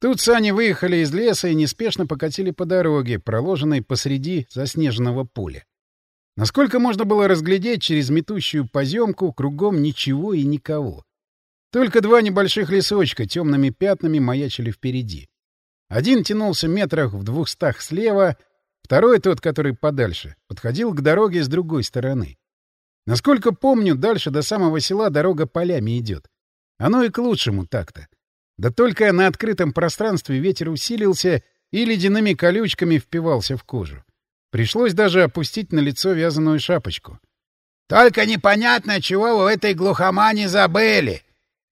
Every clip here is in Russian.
Тут сани выехали из леса и неспешно покатили по дороге, проложенной посреди заснеженного поля. Насколько можно было разглядеть через метущую поземку, кругом ничего и никого. Только два небольших лесочка темными пятнами маячили впереди. Один тянулся метрах в двухстах слева, второй, тот, который подальше, подходил к дороге с другой стороны. Насколько помню, дальше до самого села дорога полями идет. Оно и к лучшему так-то. Да только на открытом пространстве ветер усилился и ледяными колючками впивался в кожу. Пришлось даже опустить на лицо вязаную шапочку. — Только непонятно, чего вы в этой глухомане забыли!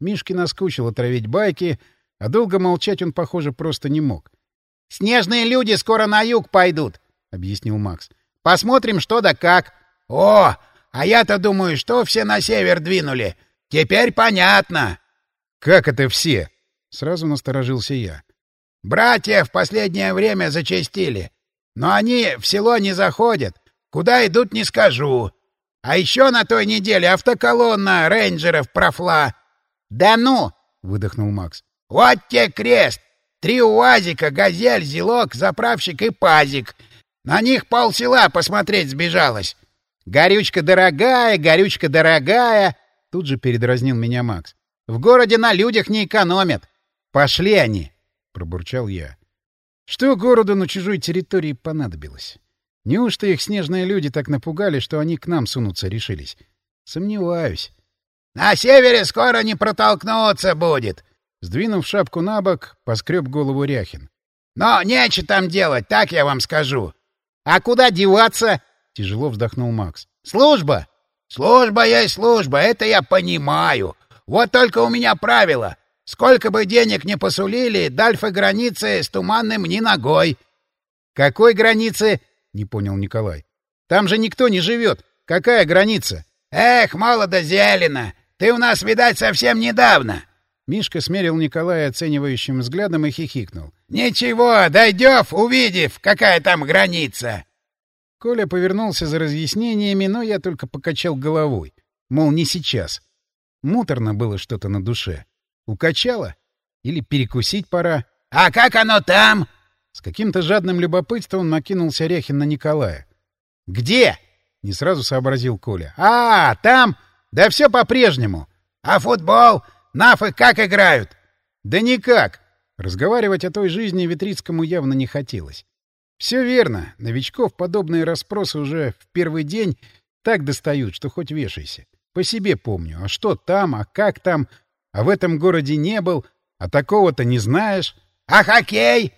Мишке наскучило травить байки, а долго молчать он, похоже, просто не мог. — Снежные люди скоро на юг пойдут, — объяснил Макс. — Посмотрим, что да как. — О, а я-то думаю, что все на север двинули. Теперь понятно. — Как это все? — сразу насторожился я. — Братья в последнее время зачастили. Но они в село не заходят. Куда идут, не скажу. А еще на той неделе автоколонна рейнджеров профла. — Да ну! — выдохнул Макс. — Вот те крест! Три уазика, газель, зелок, заправщик и пазик. На них полсела посмотреть сбежалось. — Горючка дорогая, горючка дорогая! — тут же передразнил меня Макс. — В городе на людях не экономят. Пошли они! — пробурчал я. Что городу на чужой территории понадобилось? Неужто их снежные люди так напугали, что они к нам сунуться решились? Сомневаюсь. — На севере скоро не протолкнуться будет! Сдвинув шапку на бок, поскреб голову Ряхин. — Но нечего там делать, так я вам скажу. — А куда деваться? — тяжело вздохнул Макс. — Служба! — Служба есть служба, это я понимаю. Вот только у меня правило. Сколько бы денег не посулили, дальфы границы с туманным ни ногой. — Какой границы? — не понял Николай. — Там же никто не живет. Какая граница? — Эх, молодо зелено! Ты у нас, видать, совсем недавно. Мишка смерил Николая оценивающим взглядом и хихикнул. — Ничего, дойдёв, увидев, какая там граница. Коля повернулся за разъяснениями, но я только покачал головой. Мол, не сейчас. Муторно было что-то на душе. Укачало? Или перекусить пора? — А как оно там? С каким-то жадным любопытством накинулся Ряхин на Николая. — Где? — не сразу сообразил Коля. — А, там! Да все по-прежнему. — А футбол? Нафы как играют? — Да никак. Разговаривать о той жизни Витрицкому явно не хотелось. Все верно. Новичков подобные расспросы уже в первый день так достают, что хоть вешайся. По себе помню. А что там, а как там, а в этом городе не был, а такого-то не знаешь. А хоккей?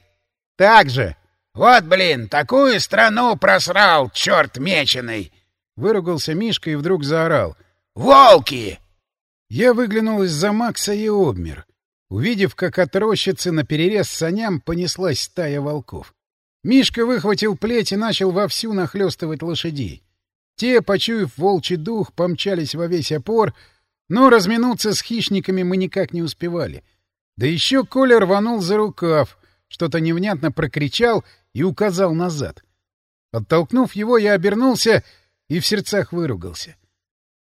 Так же. Вот, блин, такую страну просрал, черт меченый! Выругался Мишка и вдруг заорал. Волки! Я выглянул из-за Макса и обмер, увидев, как от рощицы на перерез саням понеслась стая волков. Мишка выхватил плеть и начал вовсю нахлёстывать лошадей. Те, почуяв волчий дух, помчались во весь опор — но разминуться с хищниками мы никак не успевали. Да еще Коля рванул за рукав, что-то невнятно прокричал и указал назад. Оттолкнув его, я обернулся и в сердцах выругался.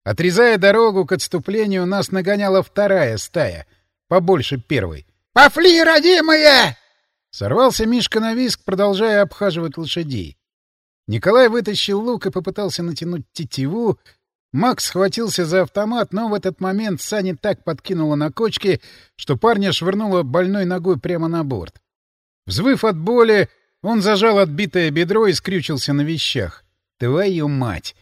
Отрезая дорогу к отступлению, нас нагоняла вторая стая, побольше первой. «Пофли, родимые!» Сорвался Мишка на виск, продолжая обхаживать лошадей. Николай вытащил лук и попытался натянуть тетиву, Макс схватился за автомат, но в этот момент Сани так подкинула на кочке, что парня швырнуло больной ногой прямо на борт. Взвыв от боли, он зажал отбитое бедро и скрючился на вещах. Твою мать!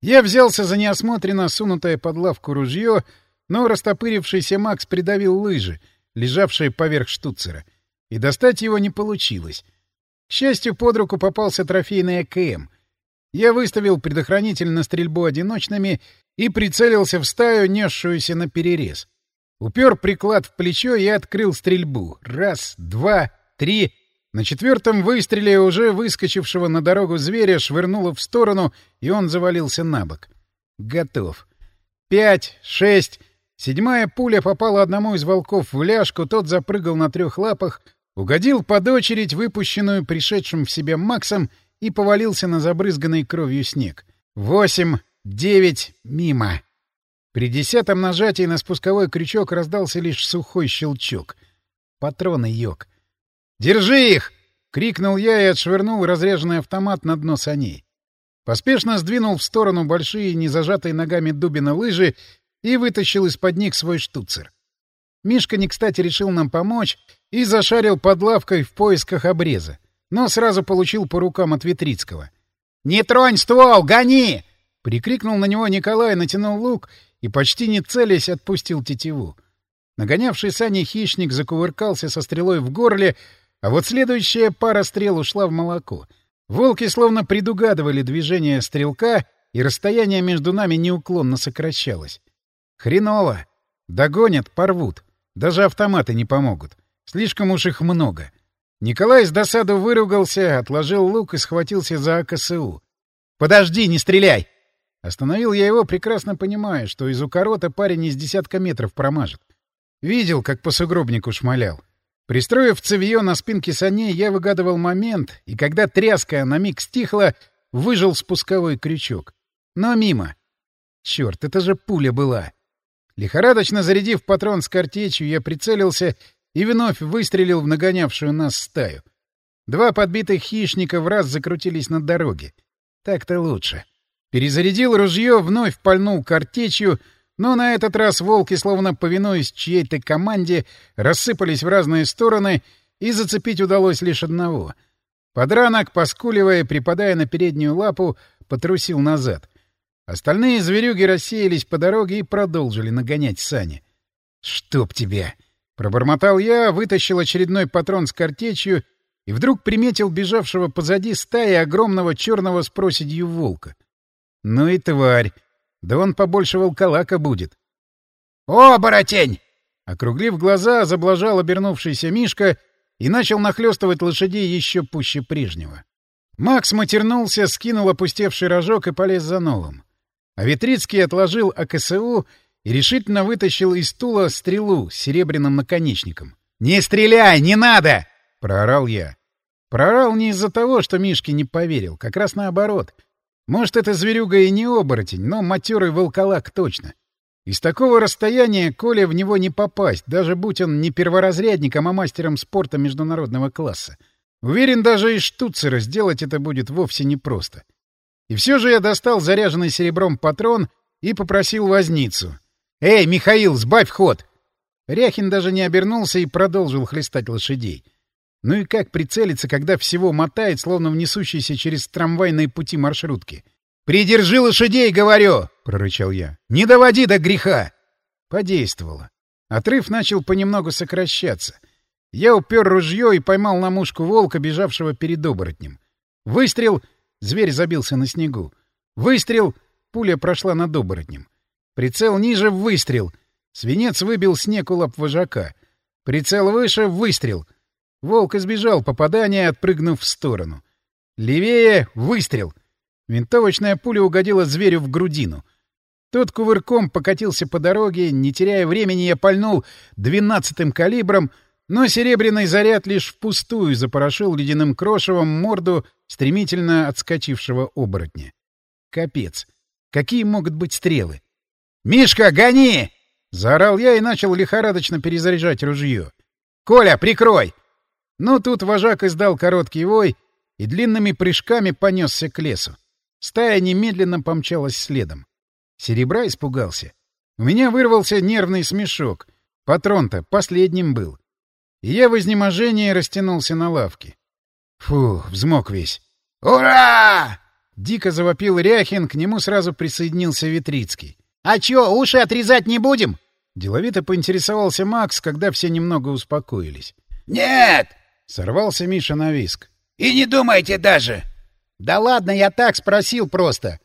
Я взялся за неосмотренно сунутое под лавку ружье, но растопырившийся Макс придавил лыжи, лежавшие поверх штуцера, и достать его не получилось. К счастью, под руку попался трофейный АКМ. Я выставил предохранитель на стрельбу одиночными и прицелился в стаю, несшуюся на перерез. Упер приклад в плечо и открыл стрельбу. Раз, два, три. На четвертом выстреле уже выскочившего на дорогу зверя швырнуло в сторону, и он завалился на бок. Готов. Пять, шесть. Седьмая пуля попала одному из волков в ляжку, тот запрыгал на трех лапах, угодил под очередь, выпущенную пришедшим в себя Максом, и повалился на забрызганный кровью снег. Восемь, девять, мимо. При десятом нажатии на спусковой крючок раздался лишь сухой щелчок. Патроны, йог. «Держи их!» — крикнул я и отшвырнул разряженный автомат на дно саней. Поспешно сдвинул в сторону большие, не зажатые ногами дубины лыжи и вытащил из-под них свой штуцер. Мишка не кстати решил нам помочь и зашарил под лавкой в поисках обреза, но сразу получил по рукам от Витрицкого. «Не тронь ствол! Гони!» — прикрикнул на него Николай, натянул лук и, почти не целясь, отпустил тетиву. Нагонявший сани хищник закувыркался со стрелой в горле, а вот следующая пара стрел ушла в молоко. Волки словно предугадывали движение стрелка, и расстояние между нами неуклонно сокращалось. Хреново. Догонят, порвут. Даже автоматы не помогут. Слишком уж их много. Николай с досаду выругался, отложил лук и схватился за АКСУ. «Подожди, не стреляй!» Остановил я его, прекрасно понимая, что из укорота парень из десятка метров промажет. Видел, как по сугробнику шмалял. Пристроив цевьё на спинке саней, я выгадывал момент, и когда тряска на миг стихла, выжил спусковой крючок. Но мимо. Черт, это же пуля была. Лихорадочно зарядив патрон с картечью, я прицелился и вновь выстрелил в нагонявшую нас стаю. Два подбитых хищника в раз закрутились на дороге. Так-то лучше. Перезарядил ружье, вновь пальнул картечью — но на этот раз волки, словно повинуясь чьей-то команде, рассыпались в разные стороны, и зацепить удалось лишь одного. Подранок, поскуливая, припадая на переднюю лапу, потрусил назад. Остальные зверюги рассеялись по дороге и продолжили нагонять сани. «Чтоб тебя!» — пробормотал я, вытащил очередной патрон с картечью и вдруг приметил бежавшего позади стаи огромного черного с проседью волка. «Ну и тварь!» Да он побольше волколака будет. «О, боротень!» Округлив глаза, заблажал обернувшийся Мишка и начал нахлёстывать лошадей еще пуще прежнего. Макс матернулся, скинул опустевший рожок и полез за новым. А Витрицкий отложил АКСУ и решительно вытащил из стула стрелу с серебряным наконечником. «Не стреляй! Не надо!» — проорал я. Проорал не из-за того, что Мишке не поверил, как раз наоборот. Может, это зверюга и не оборотень, но матерый волколак точно. Из такого расстояния Коля в него не попасть, даже будь он не перворазрядником, а мастером спорта международного класса. Уверен, даже из штуцера сделать это будет вовсе непросто. И все же я достал заряженный серебром патрон и попросил возницу. «Эй, Михаил, сбавь ход!» Ряхин даже не обернулся и продолжил хлестать лошадей. Ну и как прицелиться, когда всего мотает, словно в несущейся через трамвайные пути маршрутки? «Придержи лошадей, говорю!» — прорычал я. «Не доводи до греха!» Подействовало. Отрыв начал понемногу сокращаться. Я упер ружье и поймал на мушку волка, бежавшего перед оборотнем. Выстрел — зверь забился на снегу. Выстрел — пуля прошла над оборотнем. Прицел ниже — выстрел. Свинец выбил снег у лап вожака. Прицел выше — выстрел. Волк избежал попадания, отпрыгнув в сторону. Левее — выстрел. Винтовочная пуля угодила зверю в грудину. Тот кувырком покатился по дороге, не теряя времени, я пальнул двенадцатым калибром, но серебряный заряд лишь впустую запорошил ледяным крошевом морду стремительно отскочившего оборотня. Капец. Какие могут быть стрелы? «Мишка, гони!» — заорал я и начал лихорадочно перезаряжать ружье. «Коля, прикрой!» Но тут вожак издал короткий вой и длинными прыжками понесся к лесу. Стая немедленно помчалась следом. Серебра испугался. У меня вырвался нервный смешок. Патрон-то последним был. И я в изнеможении растянулся на лавке. Фу, взмок весь. «Ура!» Дико завопил Ряхин, к нему сразу присоединился Витрицкий. «А чё, уши отрезать не будем?» Деловито поинтересовался Макс, когда все немного успокоились. «Нет!» — сорвался Миша на виск. «И не думайте даже!» «Да ладно, я так спросил просто!»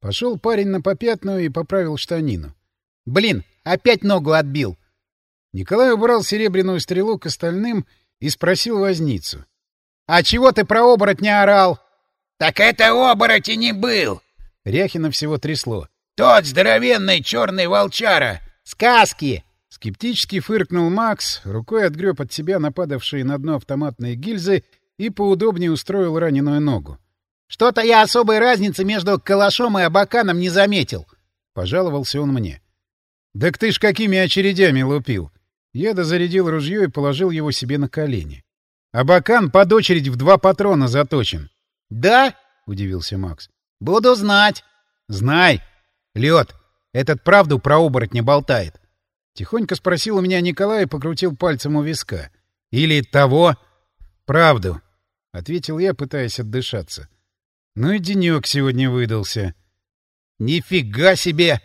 Пошел парень на попятную и поправил штанину. «Блин, опять ногу отбил!» Николай убрал серебряную стрелу к остальным и спросил возницу. «А чего ты про оборотня орал?» «Так это оборотень не был!» Ряхина всего трясло. «Тот здоровенный черный волчара!» «Сказки!» Скептически фыркнул Макс, рукой отгреб от себя нападавшие на дно автоматные гильзы и поудобнее устроил раненую ногу. «Что-то я особой разницы между калашом и абаканом не заметил», — пожаловался он мне. «Так ты ж какими очередями лупил?» Я дозарядил ружье и положил его себе на колени. Абакан под очередь в два патрона заточен. — Да? — удивился Макс. — Буду знать. — Знай. Лед, этот правду про оборотня болтает. Тихонько спросил у меня Николай и покрутил пальцем у виска. — Или того? — Правду, — ответил я, пытаясь отдышаться. Ну и денек сегодня выдался. — Нифига себе!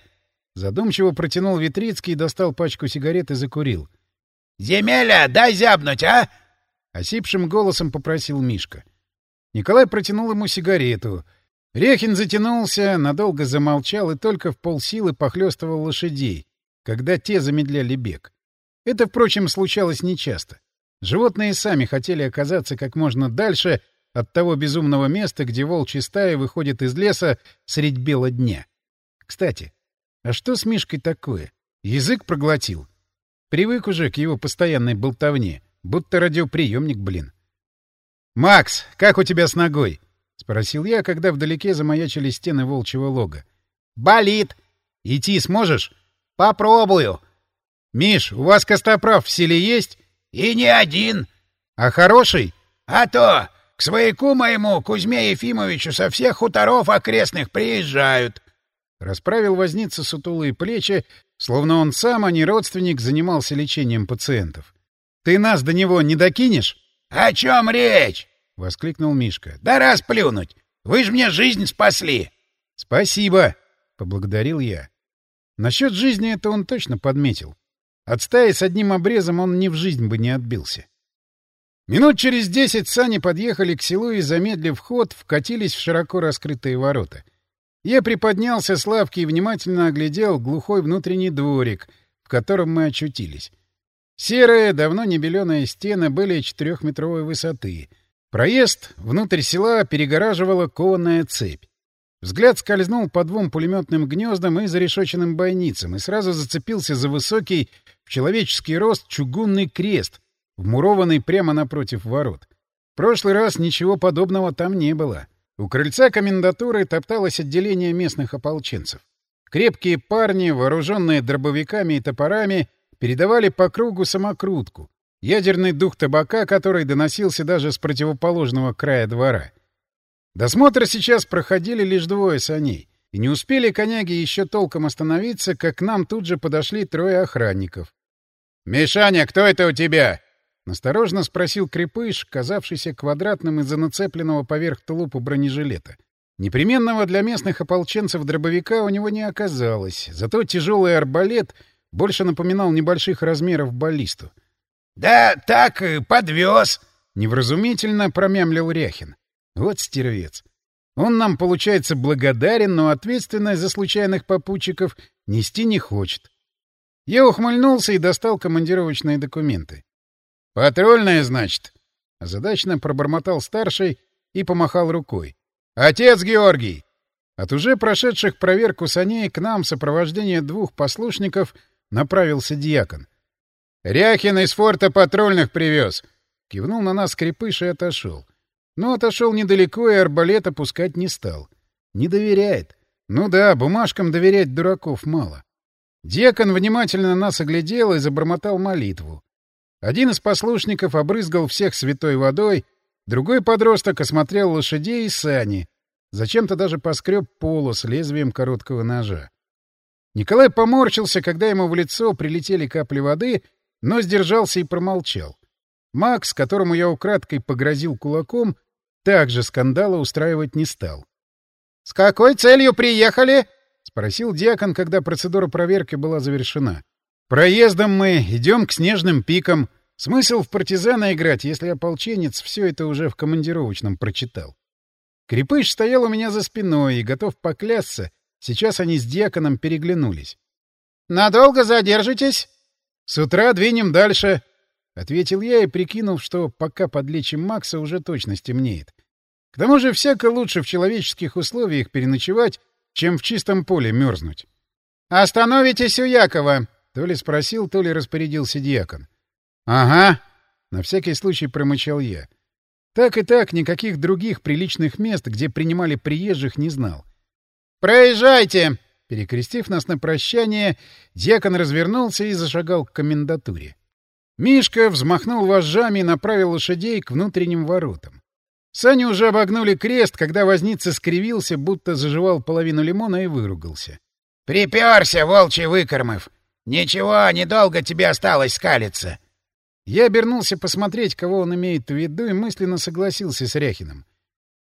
Задумчиво протянул Витрицкий, достал пачку сигарет и закурил. — Земеля, дай зябнуть, а? — осипшим голосом попросил Мишка. Николай протянул ему сигарету. Рехин затянулся, надолго замолчал и только в полсилы похлёстывал лошадей, когда те замедляли бег. Это, впрочем, случалось нечасто. Животные сами хотели оказаться как можно дальше от того безумного места, где волчья стая выходит из леса средь бела дня. Кстати, а что с Мишкой такое? Язык проглотил. Привык уже к его постоянной болтовне, будто радиоприемник, блин. «Макс, как у тебя с ногой?» — спросил я, когда вдалеке замаячили стены волчьего лога. «Болит!» «Идти сможешь?» «Попробую!» «Миш, у вас костоправ в селе есть?» «И не один!» «А хороший?» «А то! К свояку моему, Кузьме Ефимовичу, со всех хуторов окрестных приезжают!» Расправил возница сутулые плечи, словно он сам, а не родственник, занимался лечением пациентов. «Ты нас до него не докинешь?» «О чем речь?» — воскликнул Мишка. «Да расплюнуть! Вы ж мне жизнь спасли!» «Спасибо!» — поблагодарил я. Насчет жизни это он точно подметил. От стаи с одним обрезом он ни в жизнь бы не отбился. Минут через десять сани подъехали к селу и, замедлив ход, вкатились в широко раскрытые ворота. Я приподнялся с лавки и внимательно оглядел глухой внутренний дворик, в котором мы очутились. Серые, давно не беленые стены были четырехметровой высоты. Проезд внутрь села перегораживала кованая цепь. Взгляд скользнул по двум пулеметным гнездам и зарешоченным бойницам и сразу зацепился за высокий, в человеческий рост, чугунный крест — вмурованный прямо напротив ворот. В прошлый раз ничего подобного там не было. У крыльца комендатуры топталось отделение местных ополченцев. Крепкие парни, вооруженные дробовиками и топорами, передавали по кругу самокрутку, ядерный дух табака, который доносился даже с противоположного края двора. Досмотр сейчас проходили лишь двое саней, и не успели коняги еще толком остановиться, как к нам тут же подошли трое охранников. «Мишаня, кто это у тебя?» Осторожно спросил крепыш, казавшийся квадратным из-за нацепленного поверх тулупа бронежилета. Непременного для местных ополченцев дробовика у него не оказалось, зато тяжелый арбалет больше напоминал небольших размеров баллисту. — Да так, подвез! — невразумительно промямлил Ряхин. Вот стервец. Он нам, получается, благодарен, но ответственность за случайных попутчиков нести не хочет. Я ухмыльнулся и достал командировочные документы. «Патрульная, значит?» Озадачно пробормотал старший и помахал рукой. «Отец Георгий!» От уже прошедших проверку саней к нам в сопровождении двух послушников направился дьякон. «Ряхин из форта патрульных привез!» Кивнул на нас крепыш и отошел. Но отошел недалеко и арбалет опускать не стал. Не доверяет. Ну да, бумажкам доверять дураков мало. Дьякон внимательно нас оглядел и забормотал молитву. Один из послушников обрызгал всех святой водой, другой подросток осмотрел лошадей и сани, зачем-то даже поскреб полу с лезвием короткого ножа. Николай поморщился, когда ему в лицо прилетели капли воды, но сдержался и промолчал. Макс, которому я украдкой погрозил кулаком, также скандала устраивать не стал. — С какой целью приехали? — спросил диакон, когда процедура проверки была завершена. Проездом мы идем к снежным пикам. Смысл в партизана играть, если ополченец все это уже в командировочном прочитал. Крепыш стоял у меня за спиной и готов поклясться. Сейчас они с дьяконом переглянулись. — Надолго задержитесь? — С утра двинем дальше, — ответил я и прикинул, что пока подлечим Макса, уже точно стемнеет. К тому же всяко лучше в человеческих условиях переночевать, чем в чистом поле мерзнуть. — Остановитесь у Якова, то ли спросил, то ли распорядился диакон. — Ага, — на всякий случай промычал я. Так и так никаких других приличных мест, где принимали приезжих, не знал. «Проезжайте!» Перекрестив нас на прощание, дьякон развернулся и зашагал к комендатуре. Мишка взмахнул вожжами и направил лошадей к внутренним воротам. Сани уже обогнули крест, когда возница скривился, будто заживал половину лимона и выругался. — Приперся, волчий выкормыв! Ничего, недолго тебе осталось скалиться! Я обернулся посмотреть, кого он имеет в виду, и мысленно согласился с Ряхиным.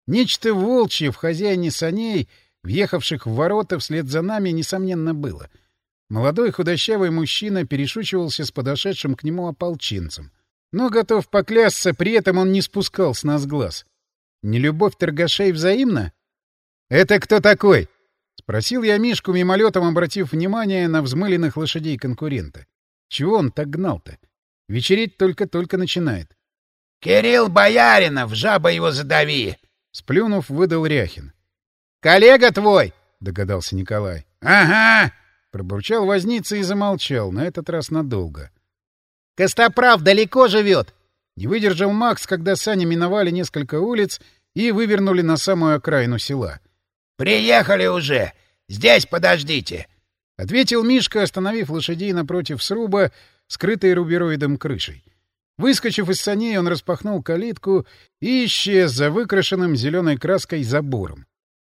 Нечто волчье в хозяине саней, въехавших в ворота вслед за нами, несомненно, было. Молодой худощавый мужчина перешучивался с подошедшим к нему ополченцем. Но, готов поклясться, при этом он не спускал с нас глаз. Нелюбовь торгашей взаимна? — Это кто такой? — спросил я Мишку, мимолетом обратив внимание на взмыленных лошадей конкурента. Чего он так гнал-то? Вечереть только-только начинает. — Кирилл Бояринов, жаба его задави! — сплюнув, выдал Ряхин. — Коллега твой! — догадался Николай. — Ага! — пробурчал возница и замолчал, на этот раз надолго. — Костоправ далеко живет! Не выдержал Макс, когда сани миновали несколько улиц и вывернули на самую окраину села. — Приехали уже! Здесь подождите! — ответил Мишка, остановив лошадей напротив сруба, скрытой рубероидом крышей. Выскочив из саней, он распахнул калитку и исчез за выкрашенным зеленой краской забором.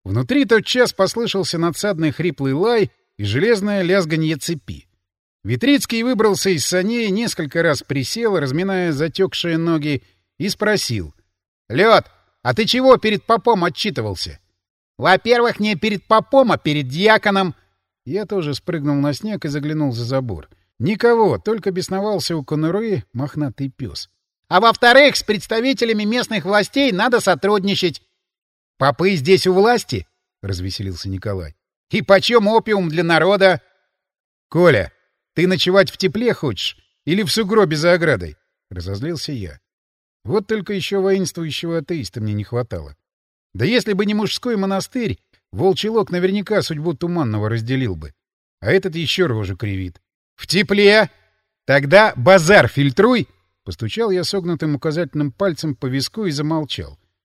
Внутри тотчас послышался надсадный хриплый лай и железное лязганье цепи. Витрицкий выбрался из саней, несколько раз присел, разминая затекшие ноги, и спросил. — Лед, а ты чего перед попом отчитывался? — Во-первых, не перед попом, а перед дьяконом. Я тоже спрыгнул на снег и заглянул за забор. Никого, только бесновался у конуры мохнатый пес. — А во-вторых, с представителями местных властей надо сотрудничать. — Попы здесь у власти? — развеселился Николай. — И почем опиум для народа? — Коля, ты ночевать в тепле хочешь? Или в сугробе за оградой? — разозлился я. Вот только еще воинствующего атеиста мне не хватало. Да если бы не мужской монастырь, волчий лог наверняка судьбу Туманного разделил бы. А этот еще рожу кривит. — В тепле! Тогда базар фильтруй! Постучал я согнутым указательным пальцем по виску и замолчал.